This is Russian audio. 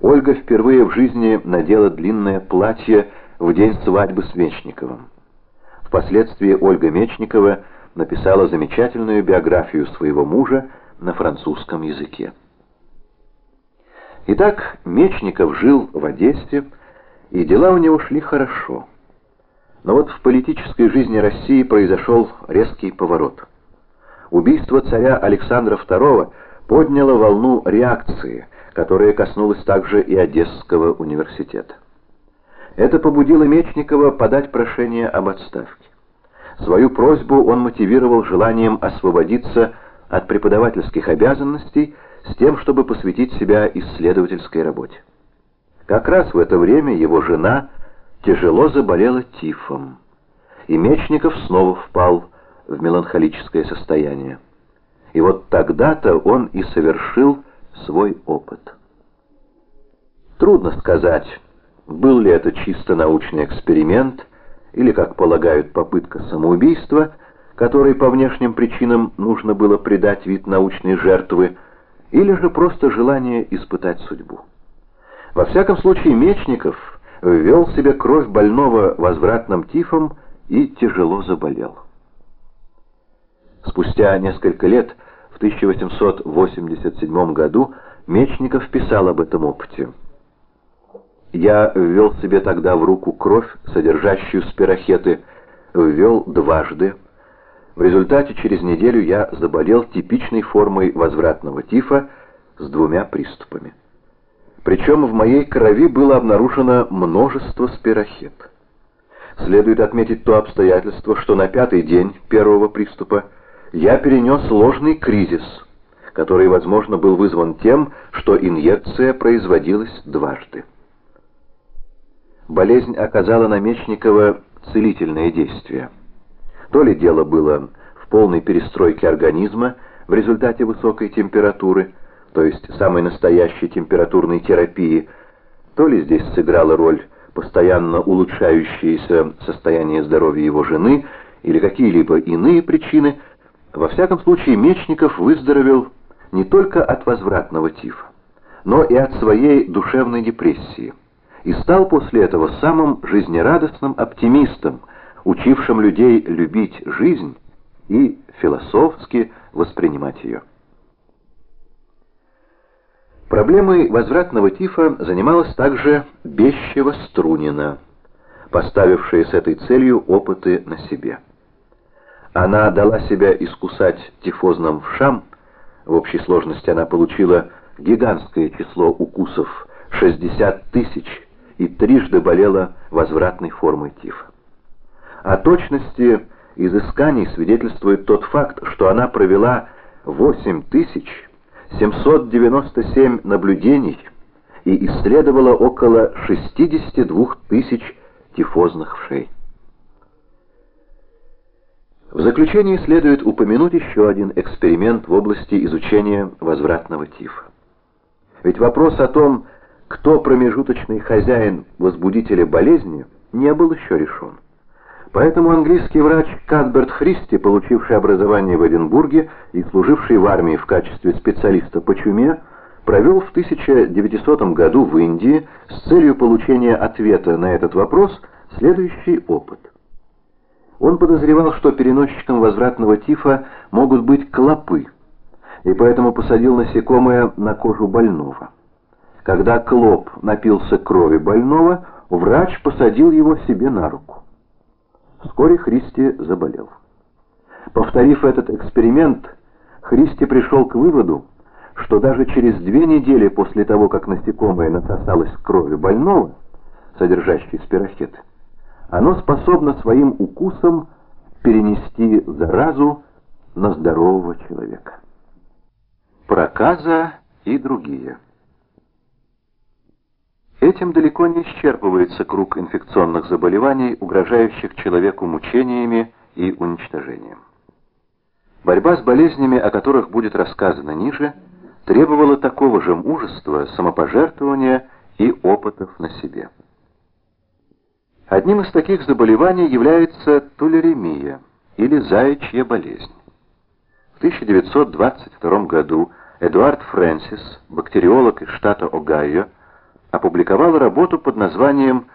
Ольга впервые в жизни надела длинное платье в день свадьбы с Мечниковым. Впоследствии Ольга Мечникова написала замечательную биографию своего мужа на французском языке. Итак, Мечников жил в Одессе, и дела у него шли хорошо. Но вот в политической жизни России произошел резкий поворот. Убийство царя Александра II подняло волну реакции, которая коснулась также и Одесского университета. Это побудило Мечникова подать прошение об отставке. Свою просьбу он мотивировал желанием освободиться от преподавательских обязанностей с тем, чтобы посвятить себя исследовательской работе. Как раз в это время его жена тяжело заболела тифом, и Мечников снова впал в меланхолическое состояние. И вот тогда-то он и совершил свой опыт. Трудно сказать, был ли это чисто научный эксперимент, или, как полагают, попытка самоубийства, которой по внешним причинам нужно было придать вид научной жертвы, или же просто желание испытать судьбу. Во всяком случае, Мечников ввел себе кровь больного возвратным тифом и тяжело заболел. Спустя несколько лет, в 1887 году, Мечников писал об этом опыте. Я ввел себе тогда в руку кровь, содержащую спирохеты, ввел дважды. В результате через неделю я заболел типичной формой возвратного тифа с двумя приступами. Причем в моей крови было обнаружено множество спирохет. Следует отметить то обстоятельство, что на пятый день первого приступа я перенес ложный кризис, который, возможно, был вызван тем, что инъекция производилась дважды болезнь оказала на Мечникова целительное действие. То ли дело было в полной перестройке организма в результате высокой температуры, то есть самой настоящей температурной терапии, то ли здесь сыграла роль постоянно улучшающееся состояние здоровья его жены или какие-либо иные причины, во всяком случае Мечников выздоровел не только от возвратного тифа, но и от своей душевной депрессии и стал после этого самым жизнерадостным оптимистом, учившим людей любить жизнь и философски воспринимать ее. Проблемой возвратного тифа занималась также Бещева-Струнина, поставившая с этой целью опыты на себе. Она дала себя искусать тифозным вшам, в общей сложности она получила гигантское число укусов – 60 тысяч и трижды болела возвратной формой тифа. О точности изысканий свидетельствует тот факт, что она провела 8797 наблюдений и исследовала около 62 тысяч тифозных вшей. В заключение следует упомянуть еще один эксперимент в области изучения возвратного тифа. Ведь вопрос о том, кто промежуточный хозяин возбудителя болезни, не был еще решен. Поэтому английский врач Кадберт Христи, получивший образование в Эдинбурге и служивший в армии в качестве специалиста по чуме, провел в 1900 году в Индии с целью получения ответа на этот вопрос следующий опыт. Он подозревал, что переносчиком возвратного тифа могут быть клопы, и поэтому посадил насекомое на кожу больного. Когда Клоп напился крови больного, врач посадил его себе на руку. Вскоре Христи заболел. Повторив этот эксперимент, Христи пришел к выводу, что даже через две недели после того, как насекомое насосалось крови больного, содержащей спирохет, оно способно своим укусом перенести заразу на здорового человека. Проказа и другие. Этим далеко не исчерпывается круг инфекционных заболеваний, угрожающих человеку мучениями и уничтожением. Борьба с болезнями, о которых будет рассказано ниже, требовала такого же мужества, самопожертвования и опытов на себе. Одним из таких заболеваний является тулеремия или заячья болезнь. В 1922 году Эдуард Фрэнсис, бактериолог из штата Огайо, опубликовала работу под названием